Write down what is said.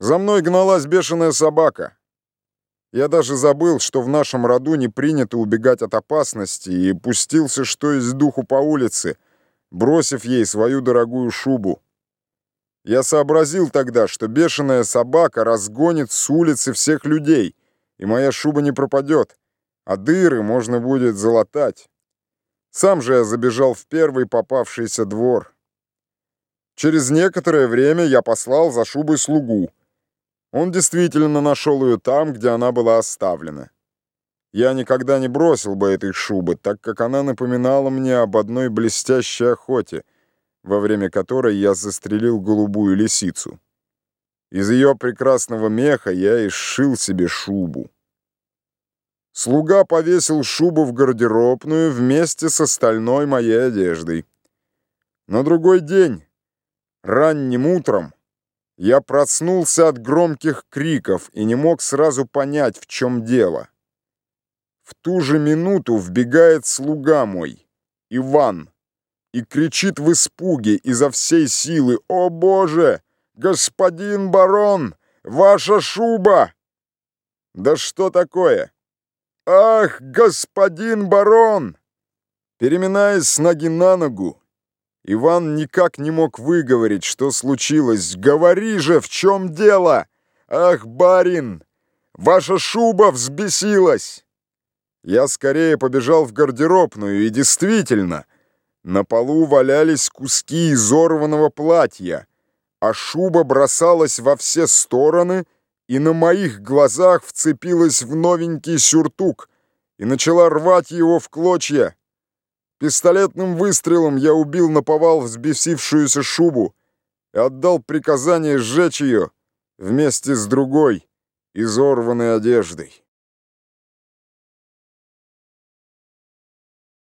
За мной гналась бешеная собака. Я даже забыл, что в нашем роду не принято убегать от опасности, и пустился что из духу по улице, бросив ей свою дорогую шубу. Я сообразил тогда, что бешеная собака разгонит с улицы всех людей, и моя шуба не пропадет, а дыры можно будет залатать. Сам же я забежал в первый попавшийся двор. Через некоторое время я послал за шубой слугу. Он действительно нашел ее там, где она была оставлена. Я никогда не бросил бы этой шубы, так как она напоминала мне об одной блестящей охоте, во время которой я застрелил голубую лисицу. Из ее прекрасного меха я и сшил себе шубу. Слуга повесил шубу в гардеробную вместе с остальной моей одеждой. На другой день, ранним утром, я проснулся от громких криков и не мог сразу понять, в чем дело. В ту же минуту вбегает слуга мой, Иван, и кричит в испуге изо всей силы «О, Боже! Господин барон! Ваша шуба!» «Да что такое?» «Ах, господин барон!» Переминаясь с ноги на ногу, Иван никак не мог выговорить, что случилось. «Говори же, в чем дело? Ах, барин, ваша шуба взбесилась!» Я скорее побежал в гардеробную, и действительно, на полу валялись куски изорванного платья, а шуба бросалась во все стороны и на моих глазах вцепилась в новенький сюртук и начала рвать его в клочья. Пистолетным выстрелом я убил наповал взбесившуюся шубу и отдал приказание сжечь ее вместе с другой изорванной одеждой.